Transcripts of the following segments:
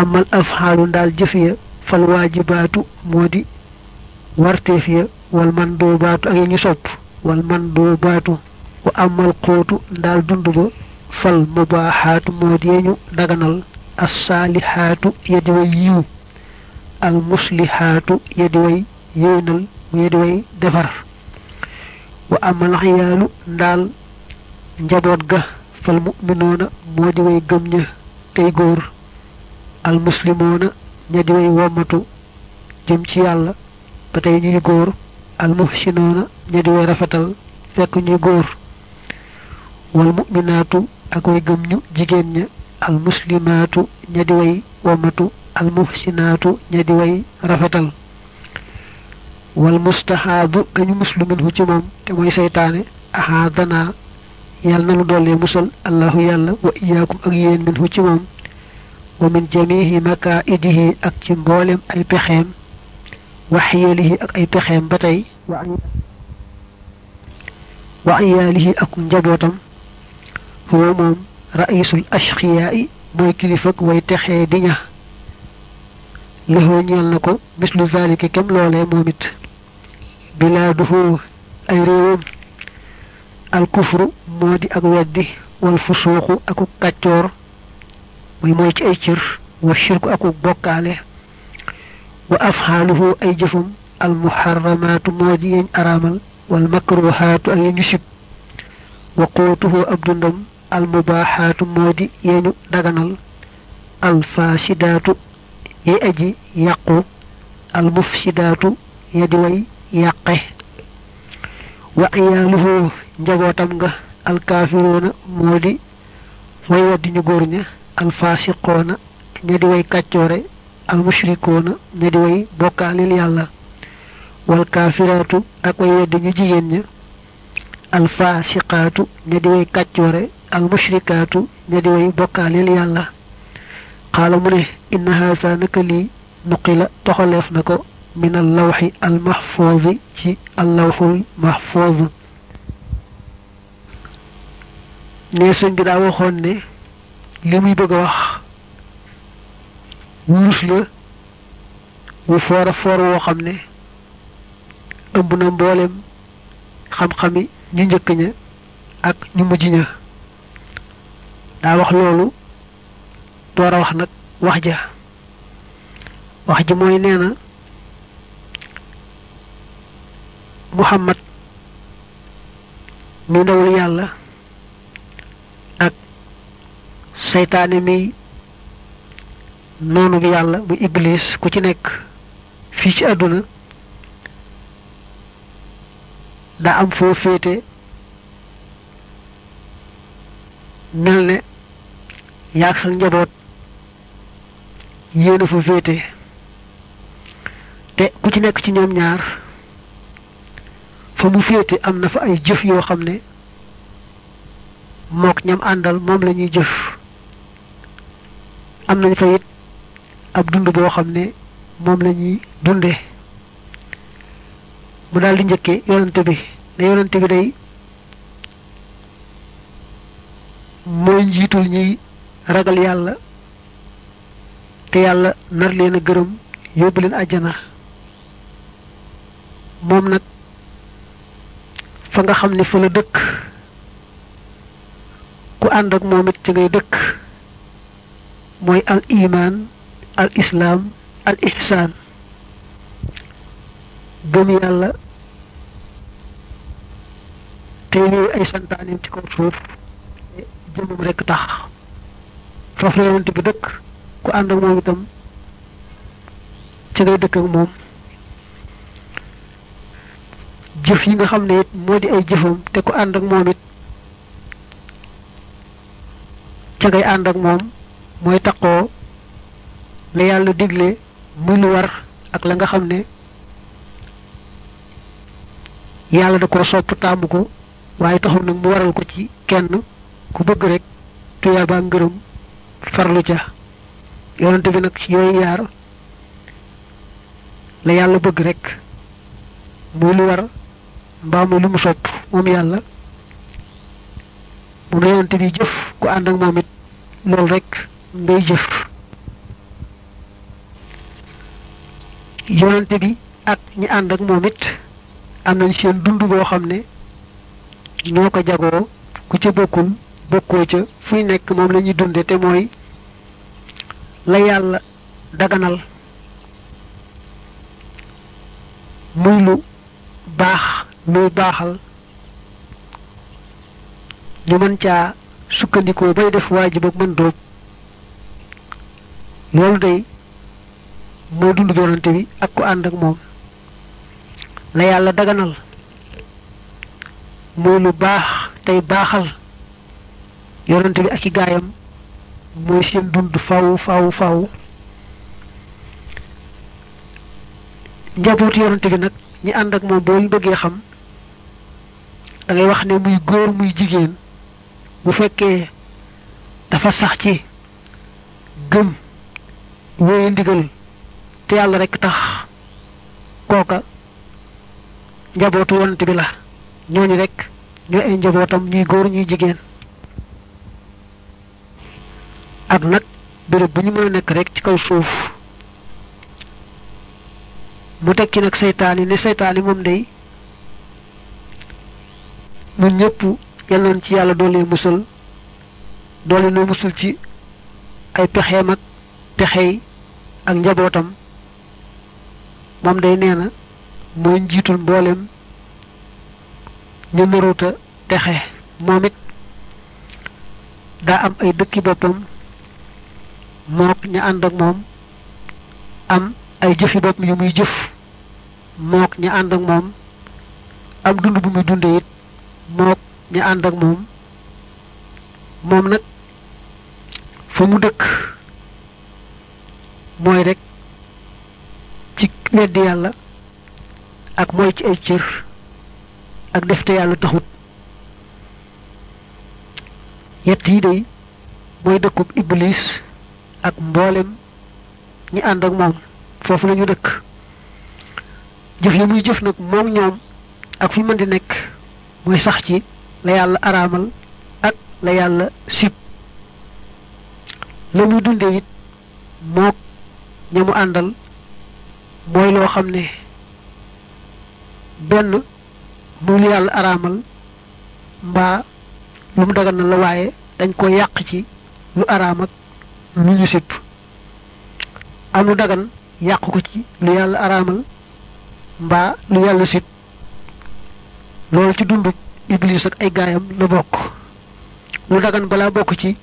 amal afhal dal jëfiya fal wajibatu modi wartef ya wal mandubatu ak ñu sopp wal mandubatu wa amal qutu dal dundu fal mubahatu modi ñu daganal as-salihatu yadway yu al muslihatu yadway yewnal yadway defar wa amal khiyalu dal njabot ga fal mu'minuna modi way gëm tay goor al muslimoona ña di way wommatu jëm ci yàlla. ba tey ñuy góor. al muhsinoona ña rafetal. fekk ñuy góor. wal mu'minaatu ak way gëm ñu jigéen ña. al muslimaatu ña di way wommatu. al muhsinaatu ña di way rafetal. wal mustahaadu kañu muslimin ci moom te mooy seytaane. ahaadana yàlla na lu dollee musal. allahu yàlla wa iyaakum ak yéen min ci moom. ومن جميع مكائده أك سي مبولم أي بخيم وحياله أك أي بخيم باتاي وعياله أك نجدوتم هو موم رئيس الأشقياء موي كليفك وي تخي دينا لهو نيال نكو مثل ذلك كم لوله موميت بلاده أي ريوم الكفر مودي أك ودي والفسوق أك كاتور. Muy mooy ci ay cër wa shirku aku bokkaale wa afxaaluhu ay jëfam almuharramaatu moo di yeñ araamal wal makruhaatu ak yeñu sib wa quutuhu ab dundam almubaaxaatu moo di yeñu daganal alfaasidaatu yi aji yàqu almufsidaatu ya di way yàqe wa iyaaluhu njabootam nga alkaafiroona moo di way weddi ñu góor ña al fasiqona ñi di way kaciore al mushrikuna ñi di way bokalil yalla wal kafiratu ak way wedd ñu jigen ñi al fasiqatu di way kaciore al mushrikatu ñi di way bokalil yalla qala mune inna hadha nakali nuqila toxalef nako min al lawhi al mahfuz ci al lawhul mahfuz ne señ bi da waxone li muy bëgg wax. Wurus la wu foor a foor woo xam ne ëmb na mboolem xam-xami ñu njëkk ña ak ñu mujj ña. Daa wax loolu door a wax nag wax ja. Wax ji mooy nee na muhammad mi ndawul yàlla ak seytaane mi noonu bi yàlla mu iblis ku ci nekk fii ci àdduna daa am foo féete mel ne yaag sa njaboot yéena fa féete. Te ku ci nekk ci ñoom ñaar fa mu féete am na fa ay jëf yoo xam ne mook ñam àndal moom la ñuy jëf am nañ fa it ab dund boo xam ne moom la ñuy dunde. mu daal di njëkke yonante bi ne yonante bi day mooy njiitul ñiy ragal yàlla te yàlla nar leen a gërëm yóbbu leen àjjana. moom nag fa nga xam ne fa la dëkk ku ànd ak moom it ci ngay dëkk mooy al iman al islaam al ihsaan gëm yàlla te yooyu ay santaaneem ci kaw suuf te jëmmam rekk tax. Foofu la yonent bi dëkk ku ànd ak moom itam ci ngay dëkk ak moom. Jëf yi nga xam ne it moo di ay jëfam te ku ànd ak moom it ca ngay ànd ak moom mooy taqoo la yàlla digle muy lu war ak la nga xam ne yàlla da ko sopp taamu ko waaye taxul mu waral ko ci kenn ku bëgg rek tuyaaba ngërëm farlu ca. Yonente bi nag ci yooyu yaar la yàlla bëgg rek muy lu war mbaa muy lu mu sopp moom yàlla. Moom la yonente bi jëf ku ànd ak moom it loolu rek ngay jëf yonante bi ak ñi ànd ak moom it am nañ seen dund boo xam ne ñoo ko jagoo ku ca bokkul bokkoo ca fuy nekk moom la ñuy dunde te mooy la yàlla daganal. Muy lu baax luy baaxal. Ñu mën caa sukkandikoo bay def waajib ak mën doog loolu day mooy dund yonante bi ak ku ànd ak moom. La yàlla daganal muy lu baax tey baaxal yonante bi ak i gaayam mooy seen dund faw faw faw. Njaboot yonante bi nag ñi ànd ak moom boo ñu bëggee xam da ngay wax ne muy góor muy jigéen bu fekkee dafa sax ci gëm wéye ndigal te yàlla rekk tax. Kooka njabootu yonante bi la. Ñooñu rekk ñooy ay njabootam ñuy góor ñuy jigéen. Ak nag béréb bu ñu mën a nekk rek ci kaw suuf. Mu tekki nag seytaan yi ne seytaan yi moom day ñun ñëpp yàlla ci yàlla doole musal doole noo musul ci ay pexeem pexey ak njabootam. Moom day nee na mooy njiitul mboolem ñu mëruta texe moom it daa am ay dëkki boppam mook ña ànd ak moom am ay jëfi bopp yu muy jëf. Mook ña ànd ak moom am dund bu muy dunde it mook ña ànd ak moom. Moom nag fa mu dëkk mooy rek ci weddi yàlla ak mooy ci ay ak def te taxut. Yett yi day iblis ak mboolem ñi ànd ak moom foofu la ñu dëkk. Jëf yi muy jëf nag moom ñoom ak fi mën di nekk mooy sax ci la yàlla araamal ak la yàlla sib. La muy dundee it mook ña mu àndal mooy loo xam ne benn muy lu yàlla araamal mbaa lu mu dagan na la waaye dañ ko yàq ci lu araam ak lu ñu sib am lu dagan yàq ko ci lu yàlla araamal mbaa lu yàlla sib loolu ci dundu iblis ak ay gaayam la bokk. lu dagan balaa bokk ci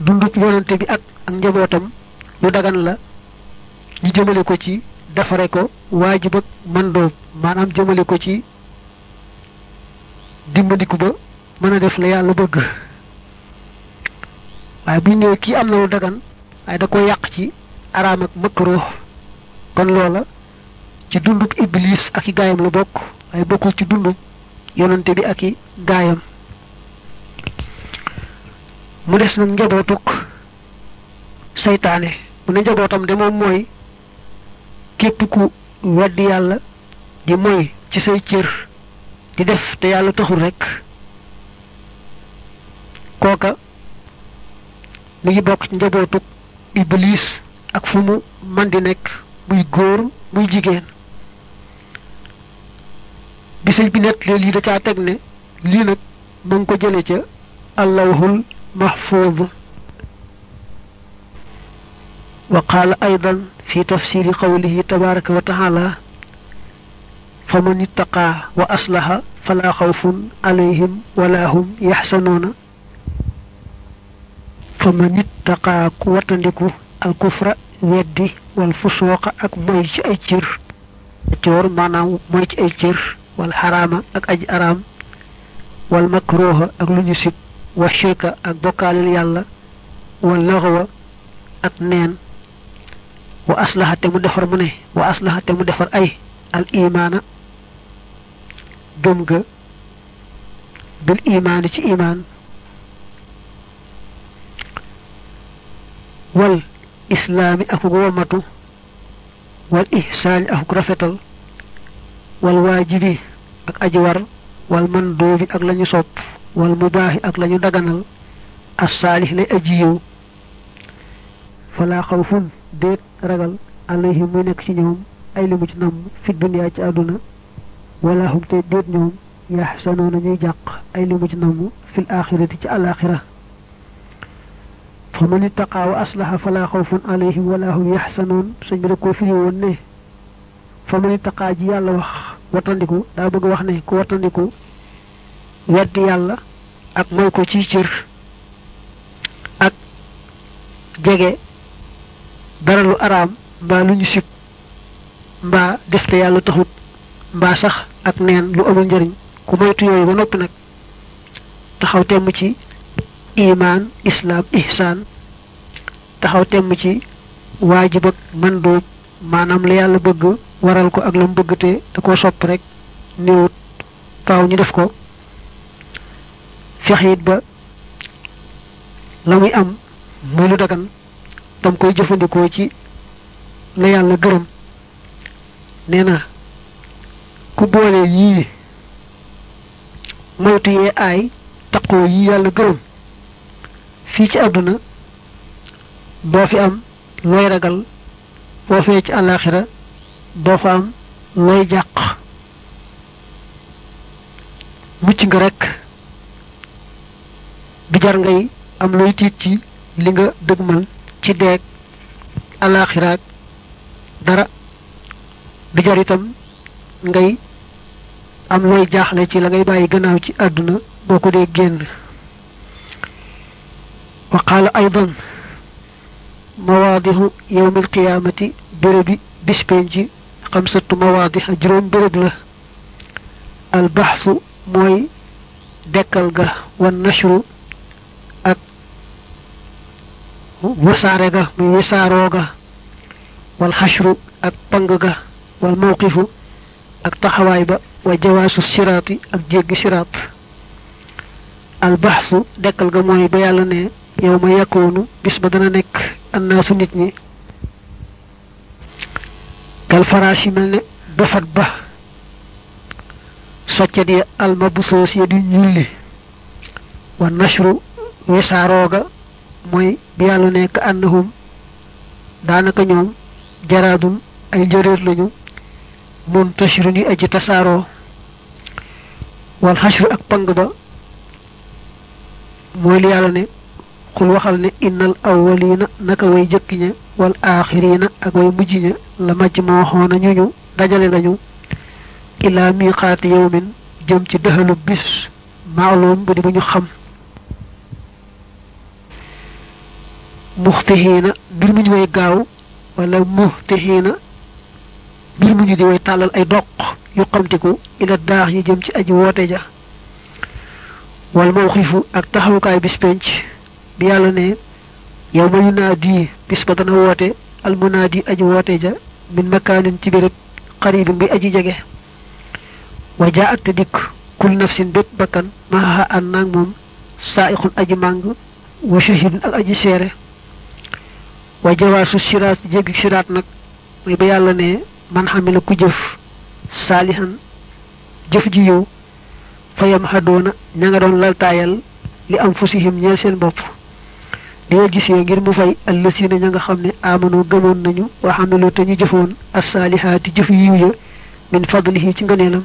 dundub yonante bi ak ak njabootam lu dagan la ñu jëmale ko ci defare ko waajib ak mandoob maanaam jëmale ko ci dimbandiku ba mën def la yàlla bëgg. Waaye bu nee kii am na lu dagan waaye da ko yàq ci araam ak makruh kon loola ci dundub iblis ak i gaayam la bokk waaye ci dundub yonante bi ak i mu seytaane mu ne njabootam de moom mooy képp ku weddi yàlla di moy ci say cër di def te yàlla taxul rekk kooka mi ngi bokk ci njabootuk iblis ak fu mu man di nekk muy góor muy jigéen bi sëñ bi nett lii da caa teg ne lii nag ma ngi ko jële ca allahul mahfuz وقال أيضا في تفسير قوله تبارك وتعالى فمن اتقى وأصلح فلا خوف عليهم ولا هم يحسنون فمن اتقى قوة الكفر ودي والفسوق أك مويج أي جير جور مويج أي والحرام أك أج أرام. والمكروه أك لنسب والشرك أك بكال يالا. واللغو أك نين. Wa aslaha te mu defar mu ne wa aslaha te mu defar ay al imaana gëm ga bil imaani ci imaan wal islaami akuk womatu wal ihsaani akuk rafetal wal waajibi ak aji war wal mandoobi ak lañu sopp wal mubaahi ak lañu daganal as saalih lay aji yiw فلا خوف ديت رجل عليهم من اكشنهم أي لمجنم في الدنيا اتعادنا ولا هم تيت نوم يحسنون نيجاق أي لمجنم في الآخرة الآخرة. فمن اتقى وأصلح فلا خوف عليهم ولا هم يحسنون. سنجركو فيه ونه. فمن اتقى جي الله وخ وطنكو لا بغ وخنه كو وطنكو ود يالا. أك موكو تي جير أك جيجي. Dara lu araam mbaa lu ñu sib mbaa def te yàlla taxut mbaa sax ak neen lu amul njëriñ ku moytu yooyu ba noppi nag taxaw temm ci imaan islaam ihsaan taxaw temm ci waajib ak mandóob maanaam la yàlla bëgg waral ko ak la mu bëgg te da koo sopp rek faaw ñu def ko. Fexe it ba la muy am muy dagan tam koy jëfandikoo ci la yàlla gërëm. Nee na ku boole yii moytu yee aay taqoo yii yàlla gërëm. Fii ci àdduna doo fi am looy ragal boo fee ci àllaaxira doo fa am looy jàq. Mucc nga rekk du jar ngay am looy tiit ci li nga dëgmal ci deeg alaxiraak dara du jar itam ngay am looy jaaxle ci la ngay bàyyi gannaaw ci àdduna boo ko dee génn wa qaala aydan mawaadihu yowmi alqiyaamati bérébi bis penci xamsatu mawaadix juróom béréb la albaxsu mooy dekkal ga wan nashru ak wasaare ga muy wisaaroo ga wal xashru ak pang ga wal mawqifu ak taxawaay ba wa jawaasu siraati ak jéggi siraat albaxsu dekkal ga mooy ba yàlla ne yow ma yakkoonu bis ba dana nekk annaasu nit ñi kal faraas yi mel ne dofat ba soccet ya almabusoos ya di ñulli wa nashru wisaarooga mooy bi yàlla nekk annahum daanaka ñoom jaraadum ay njëréer lañu mun tashru ni aji tasaaroo. Wal xashru ak pang ba mooy li yàlla ne xul waxal ne innal awwalina naka way jëkk ña wal aaxirina ak way mujj ña la majj moo xoona ñu ñu dajale lañu ilaa miqaati yawmin jëm ci dëxalu bis maalum bu di bu ñu xam. Muxtixiina mbir mu ñu way gaaw wala muxtixiina mbir mu ñu di way tàllal ay doq yu xamtiku ila daax yi jëm ci aji woote ja. Wal mawxifu ak taxawukaay bis penc bi yàlla ne yow ma yunaadi bis ba dana woote almunaadi aji woote ja min makaanin ci bi aji jege. Wa jaa at te dikk kul nafsin bépp bakkan an naag moom saaixun aji màng wa shahidun ak aji seere wa jawaasu siraat jéggi siraat nag mooy ba yàlla ne man xamila ku jëf saalihan jëf ji yiw fa yam xadoona ña nga doon laltaayal li am fusihim ñeel seen bopp. Li nga gisee ngir mu fay allësina ña nga xam ne amano gëmoon nañu wa xamilu te ñu jëfoon assaalihaati jëf yiw ya min fadlihi ci ngëneelam.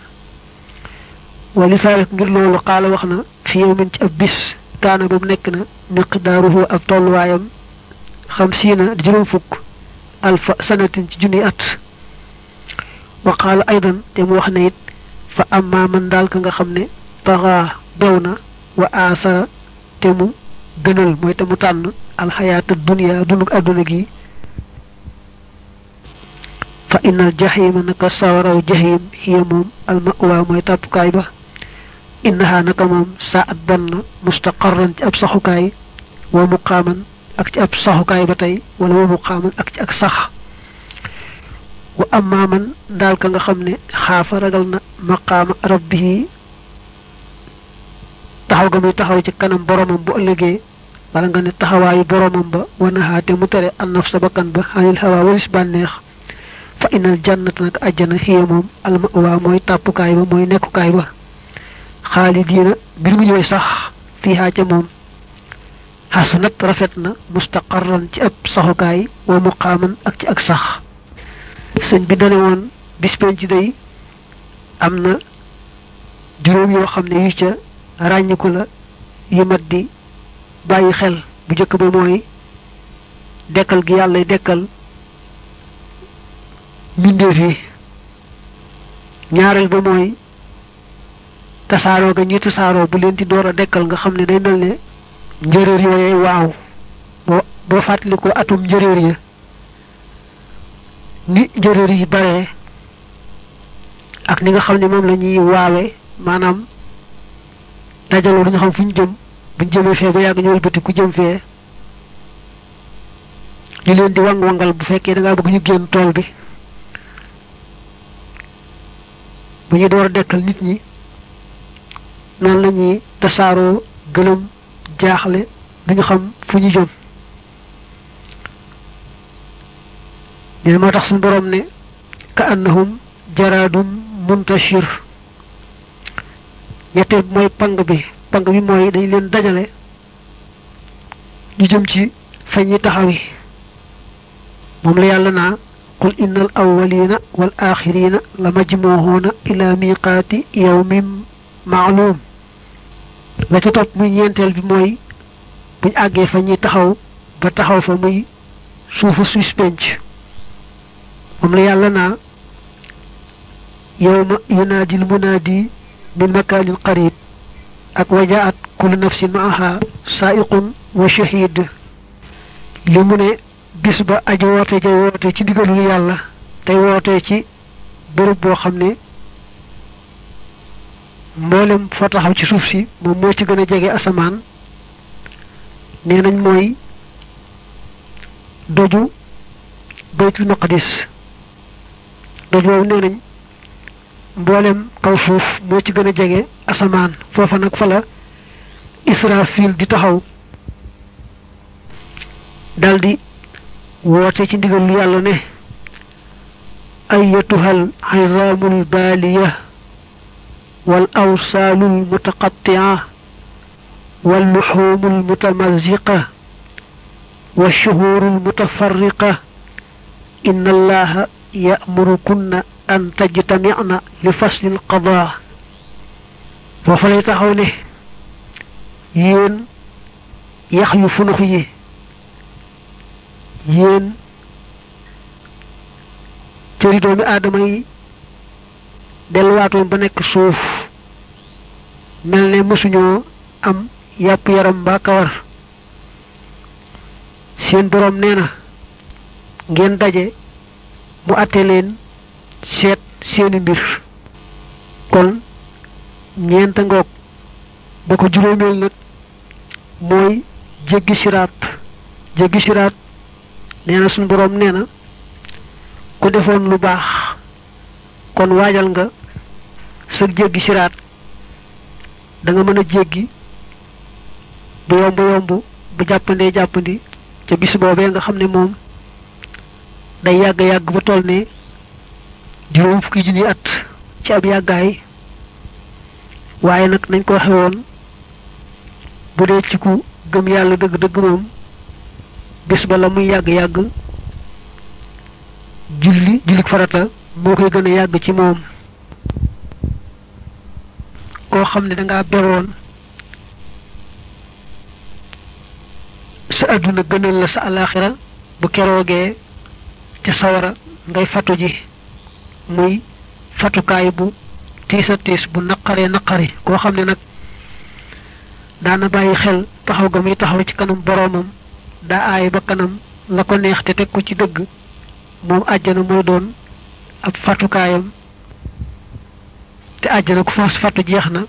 Wa li saalik ngir loolu xaala wax na fi yawmin ci ab bis kaana ba mu nekk na miqdaaruhu ab tolluwaayam خمسين جروم فك ألف سنة جني أت وقال أيضا تم وحنيت فأما من ذلك nga xamne taxa dawna wa asara temu gënal moy tamu tan al hayatu dunya dunuk aduna gi fa innal jahima naka sawaraw jahim hiya mom al ma'wa moy tapukaay ba innaha naka mom sa'at banna mustaqarran ci ab saxukaay wa muqaman ak ci ab saxukaay ba tey wala wa muqaaman ak ci ak sax wa amma man daal ka nga xam ne xaafa ragal na maqaama rabbihi taxaw ga muy taxaw ci kanam boromam bu ëllëgee wala nga ne taxawaayu boromam ba wanaxaate mu tere an naf sa bakkan ba xanil xawaa walis bànneex fa inal jannat nag àjjana xiya moom almawa mooy tàppukaay ba mooy nekkukaay ba xaalidiina mbir mu ñëwee sax fiihaa ca moom xasunat rafet na mustaqarran ci ab saxukaay wa muqaaman ak ci ak sax. Sëñ bi dane woon bispen ci day am na juróom yoo xam ne yu ca ràññiku la yu mat di bàyyi xel. Bu njëkk ba mooy dekkal gi yàlla dekkal mbindeef yi. Ñaareel ba mooy tasaaroo ga ñuy tasaaroo bu leen di door a dekkal nga xam ne day mel ne njëréer yooyee waaw. Boo boo fàttali ko atum njëréer ya. Ni njëréer yi bare ak ni nga xam ne moom la ñuy waawe maanaam dajaloo lu ñu xam fu ñu jëm buñ jëmee fee ba yàgg ñu wëlbati ku jëm fee. Li leen di wang-wangal bu fekkee da ngaa bëgg ñu génn tool bi. Bu ñu door dekkal nit ñi noonu la ñuy tasaaroo gëlëm jaaxle du ñu xam fu ñu jëm leen moo tax suñu borom ne ka annahum jaraadum muntashir ñetteel mooy pang bi pang bi mooy dañ leen dajale ñu jëm ci fa ñi taxawi moom la yàlla naa awwalina wal axirina la majmuhuna ila miqaati yawmin maalum la ci topp muy ñeenteel bi mooy buñ àggee fa ñuy taxaw ba taxaw fa muy suufu Swiss penc. Moom la yàlla naa yawma yunaadi l munaadi min makaanin qarib ak wajaat kullu nafsin maaha saaiqun wa shahid li ne bis ba aji ci ci boo xam ne mboolem foo taxaw ci suuf si moom moo ci gën a jege asamaan nee nañ mooy doju baytul maqdis. Doj woowu nee nañ mboolem kaw suuf moo ci gën a jege asamaan. Foofa nag fa la israfil di taxaw daldi woote ci ndigal yàlla ne ayatuhal baaliya والأوصال المتقطعة واللحوم المتمزقة والشهور المتفرقة إن الله يأمركن أن تجتمعن لفصل القضاء. وفلي حوله ين يخيو فنخي ين تريدون آدمي delluwaatoon ba nekk suuf. mel ne mësuñoo am yàpp yaram mbaa kawar seen boroom nee na ngeen daje mu àtte leen seet seeni mbir. kon ñeenta ngoog ba ko juróomeel nag mooy jéggi siraat. jéggi siraat nee na suñu boroom nee na ku defoon lu baax kon waajal nga sëg jéggi siraat. Da nga mën a jéggi bu yomb yomb bu jàppandee jàppandi ca bis boobee nga xam ne moom day yàgg yàgg ba toll ne juróom fukki junni at ci ab yàggaay. Waaye nag nañ ko waxe woon bu dee ci ku gëm yàlla dëgg dëgg moom bis ba la muy yàgg yàgg julli farata moo koy gën ci moom koo xam ne dangaa beroon. Sa àdduna gënal la sa alaaxira bu keroogee ca sawara ngay fatu ji. Muy fatukaay bu tiisa tiis bu naqaree naqari koo xam ne nag daana bàyyi xel taxaw ga muy taxaw ci kanam boroomam daa aay ba kanam la ko neex te teg ko ci dëgg. Moom àjjana mooy doon ab fatukaayam te àjjana ku foos fatu jeex na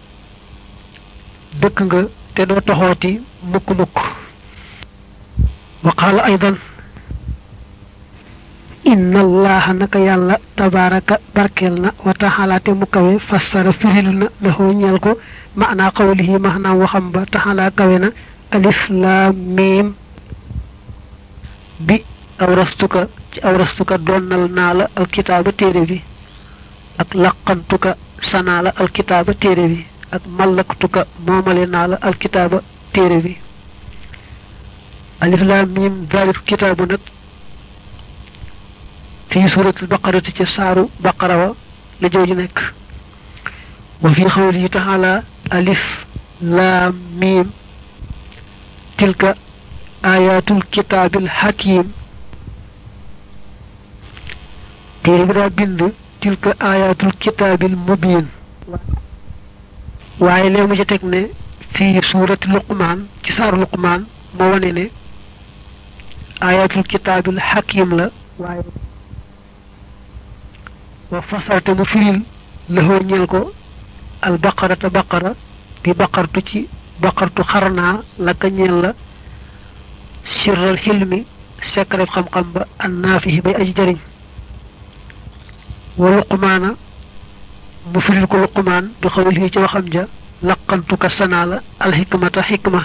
dëkk nga te doo toxooti mukk mukk wa qaala aydan inna allaha naka yàlla tabaraka barkeel na wa taxala te mu kawe fassara firil na ñeel ko maanaa qawlihi maanaam waxam ba taxala kawe na alif laam miim bi awrastuka ci awrastuka donnal naa la alkitaaba bi ak laqantuka sanaa la alkitaaba téere bi ak mallaktuka moomale naa la alkitaaba téere bi alif laam miim daalit kitaabu nag fi suratul baqarati ci saaru baqara wa la jooju nekk wa fi xawlihi taala alif laam miim tilka ayatul kitaabil hakim téere bi daa bind tilka ayatul kitaabil mubin waaye lee mu ca teg ne fii suurati luqmaan ci saaru luqmaan moo wane ne ayatul kitaabil hakim la waaye wa fasalte mu firil lëxoo ñeel ko al baqarata baqara bi baqartu ci baqartu xarnaa la ka ñeel la sirral xilmi sekkareb xam-xam ba an naafihi bay aji jariñ ولقمان مفرق لقمان بقوله جو خمجة لقنتك سنالة الحكمة حكمة.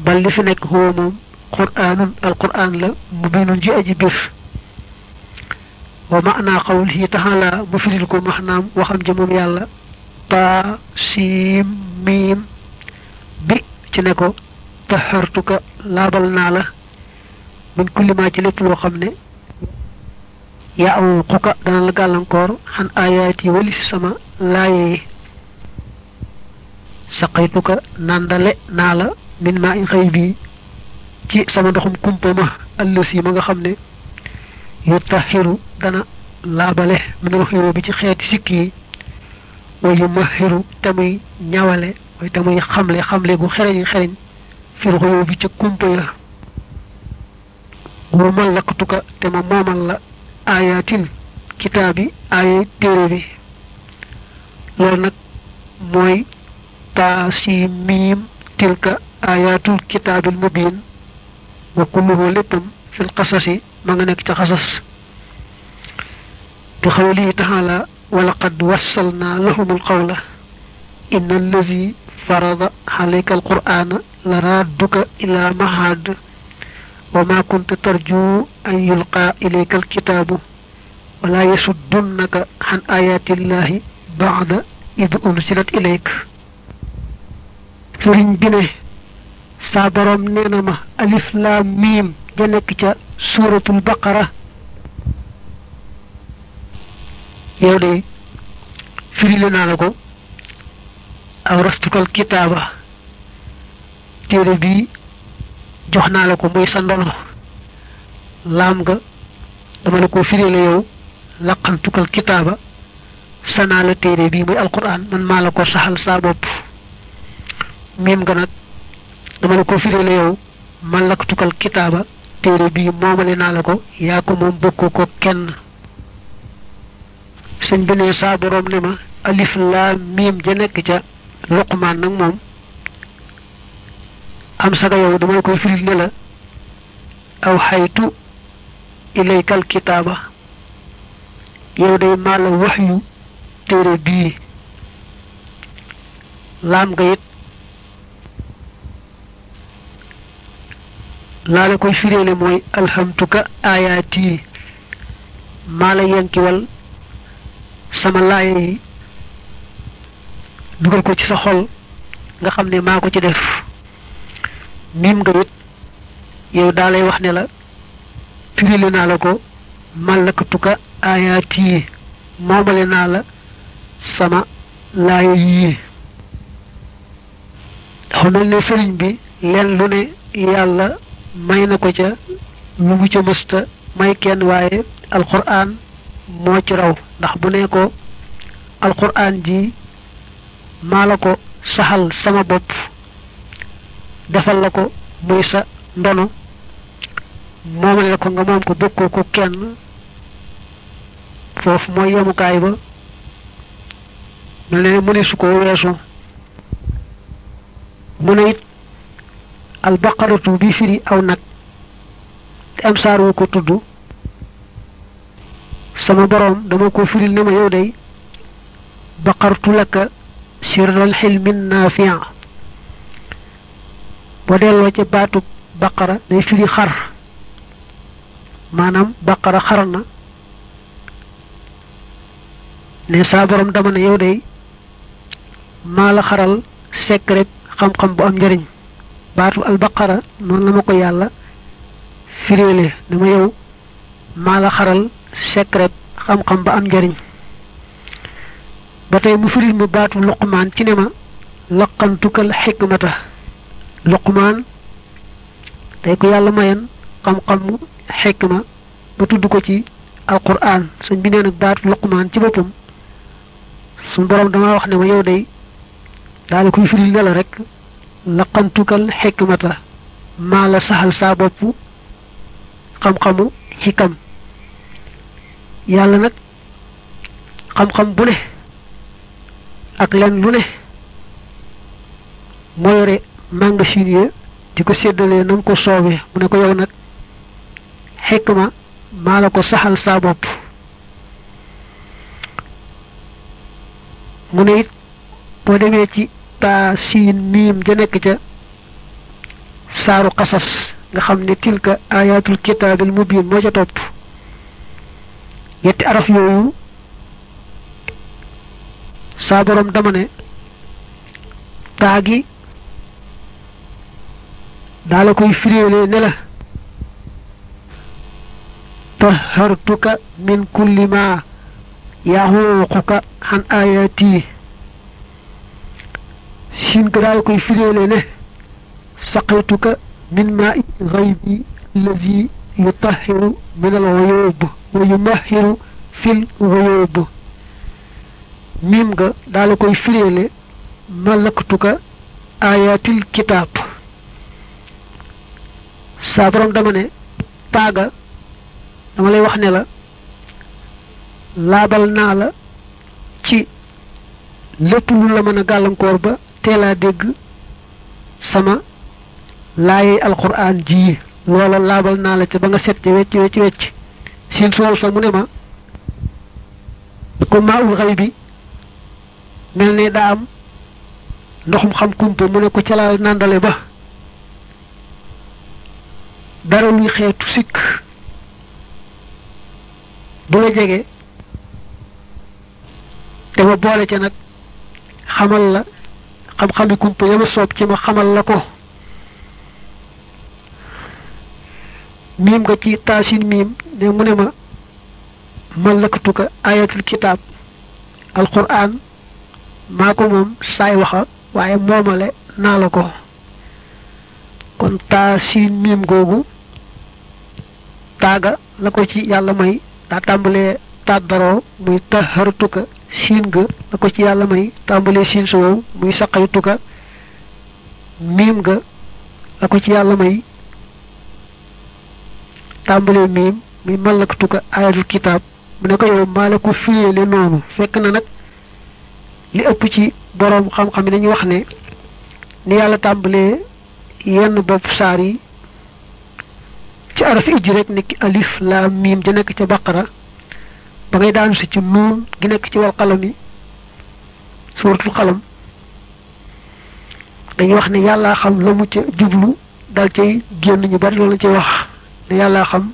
بل لفنك هو مم قرآن القرآن لا مبين جي أجبف ومعنى قوله تعالى مفرق محنام وخمجة مميالة تا سيم ميم. بي تنكو تحرتك لابلنا له من كل ما جلت وخمني يعوقك دان الغالنكور عن آياتي ولي في السماء لا يهي سقيتك ناندل نالا من ماء غيبي. تي سما دخم كمبوما اللسي مغا خمني يتحر دانا لابله من روح يوبي تي خيات سكي. ويمهر تمي نيوالي ويتمي خملي خملي غو خرين خرين في الغيوبي تي كمبوما ومالقتك تما مومالا ayatin kitabi ay téere bi loolu nag mooy taasi tilka ayatul kitabil mubin wa kulluhu léppam fil qasasi ma nga nek ci xasas bi khawli taala wa laqad wassalna lahum alqawla inna الذي farada alayka alqur'ana لرادك ila mahad وما كنت ترجو أن يلقى إليك الكتاب ولا يسدنك عن آيات الله بعد إذ أنزلت إليك. فرين بنه سابرم نينما ألف لام ميم جنك سورة البقرة يولي فرين لنا أورثتك الكتاب تيري بي jox naa la ko muy sa ndono laam nga dama la ko firile yow laqantukal kitaaba sanaa la téere bii muy alquran man maa la ko saxal saa bopp miim nga nag dama la ko firile yow man laktukal kitaaba téere bii moomale naa la ko yaa ko moom bokkoo ko kenn sëñ bi ne saa boroom ne alif laam miim ja nekk ca luqmaan nag moom am saga yow dama la koy firil ne la aw xaytu ilaykal kitaaba yow day maa la waxyu téere bii. Laam nga it. Laa la koy firéele mooy alhamtuka ayaati maa la yenkiwal sama yi dugal ko ci sa xol nga xam ne maa ko ci def miim nga it yow daa lay wax ne la firéele naa la ko màllakatuka ayaati moomale naa la sama laaya yii. Dafa mel ne sëriñ bi leen lu ne yàlla may na ko ca lu mu ca may kenn alquran moo ci raw. Ndax bu ne ko alquran ji maa saxal sama bopp defal la ko muy sa ndono moomale la ko nga moom ko bokkoo ko kenn foofu mooy yemukaay ba mel ne mu ne su ko weesu mu ne it albaqaratu bi firi aw nag te am saar wu ko tudd sama boroom dama ko firil ne ma yow day baqartu laka sirral xilmin naafia bo delo ci batu baqara day firi xar manam baqara xarna ne sa borom dama ne yow day ma la xaral secret xam xam bu am njariñ batu al baqara non la mako yalla firele dama yow ma la xaral secret xam xam ba am njariñ batay mu firil mu batu luqman ci ne ma laqantukal hikmata luqmaan day ko yàlla mayen xam-xamu xikma ba tudd ko ci alquran. Sëñ bi nee nag baatu luqmaan ci boppam suñ borom dama wax ne ma yow day daal koy firil ne rek laqantukal xikmata maa la saxal saa bopp xam-xamu xikam yàlla nag xam-xam bu ne ak len lu ne yore magasin ya di ko séddalee nam ko soobee mu ne ko yow nag xikma maa la ko saxal saa bopp mu ne it boo demee ci taa siin miim ja nekk ca saaru xasas nga xam ne tilka ayatul kitaabil mubin moo ca topp ñetti araf yooyu saa borom dama ne taa gi dala koy firiwle ne la tahartuka min kulli ma yahuquka an ayati shin ga koy firiwle ne saqaytuka min ma'i ghaibi alladhi yutahhiru min al-ghuyub wa yumahhiru fil ghuyub mim ga dala koy firiwle malaktuka ayatil kitab saa borom dama ne taaga dama lay wax ne la laabal naa la ci lépp lu la mën a gàllankoor ba teelaa dégg sama laaye alquran ji. Loola laabal naa la ca ba nga set ci wecc wecc wecc. Siin soow sa mu ne ma ko maa ul bi mel ne daa am ndoxum xam kumpa mu ne ko ca laa nàndale ba. Dara luy xeetu sikk du la jege te ma boole ca nag xamal la xam-xami kumpa yama soob ci ma xamal la ko miim nga ci taasin miim ne mu ne ma malaktuka ayatul kitaab alquran maa ko moom saay waxa waaye moomale naa la ko kon taasin miim googu taaga la ko ci yàlla may daa tàmbalee tàddaroo muy tahartuka siin ga la ko ci yàlla may tàmbalee siin su wow muy saqaytuka miim ga la ko ci yàlla may tàmbalee miim muy malaktuka ayatul kitaab. Mu ne ko yow noonu. Fekk na nag li ëpp ci boroom xam-xam yi dañuy wax ne ni yàlla tàmbalee yenn yi ci araf ijji rek nekk alif laam miim ja nekk ca baqara. Ba ngay daanu ci nuun gi nekk ci wal xalam yi suuratul xalam dañuy wax ne yàllaa xam la mu ca jublu dal cay génn ñu bari loolu ci wax. Ne yàllaa xam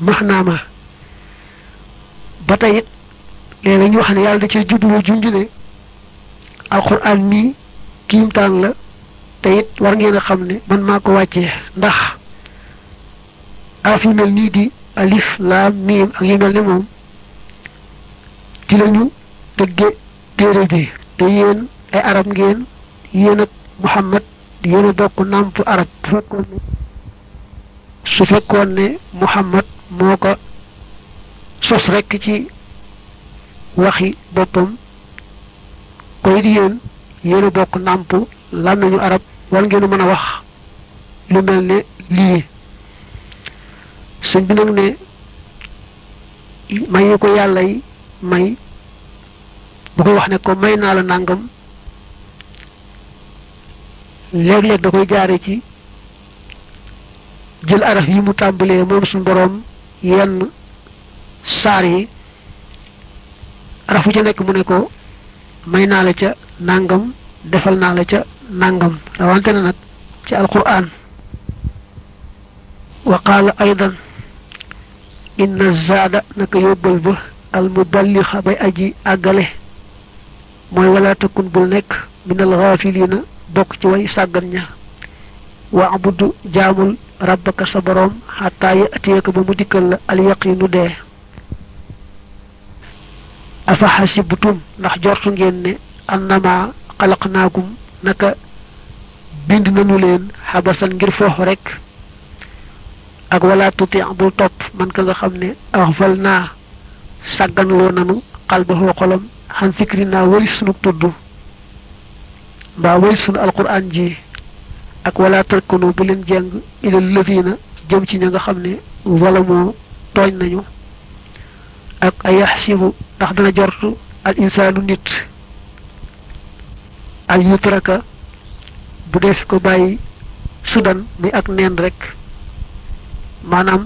maxnaama. Ba tey it wax ne yàlla da cay jublu junj ne alquran mii kiimtaan la. Te it war ngeen a xam man maa ko ndax araf yu mel di alif laam miim ak yu mel ne moom. Ci lañu tëgge téere te ay arab ngeen ak muhammad yéen a bokk nàmp arab. Su ne muhammad moo ko sos rekk ci waxi boppam koy di yéen yéen a bokk nàmp nañu arab ngeen wax lu sëñ bi nag ne mayi ko yàlla yi may bu koy wax ne ko may naa la nàngam léeg-léeg da koy jaare ci jël araf yi mu tàmbalee moom suñ boroom yenn saar yi arafu ca mu ne ko may naa la ca nàngam defal naa la ca nàngam rawante na nag ci alquran. Wa qaala inna zaada naka yóbbal ba al muballixa bay aji àggale. Mooy wala takun bul nekk minal xaafiliina bokk ci way sàggan ña. Wa abudu jaamul rabbaka sa borom mu dikkal la al yaqinu dee. Afa hasibtum ndax jortu ngeen ne annama xalaqnaakum naka bind nañu leen xabasan ngir foox rek ak wala tuti bul topp. Man ka nga xam ne axfal naa sàgganloo nanu xalbaxoo xolam xan sikri naa wari sunu tudd. Mbaa wari sunu alquran ji. Ak wala tarkanu bu leen jeng ilal lazina jëm ci nga xam ne zalamoo tooñ nañu. Ak ay yaxsibu ndax dana jortu al insaanu nit. Al yutraka bu def ko bàyyi sudan muy ak neen rek maanaam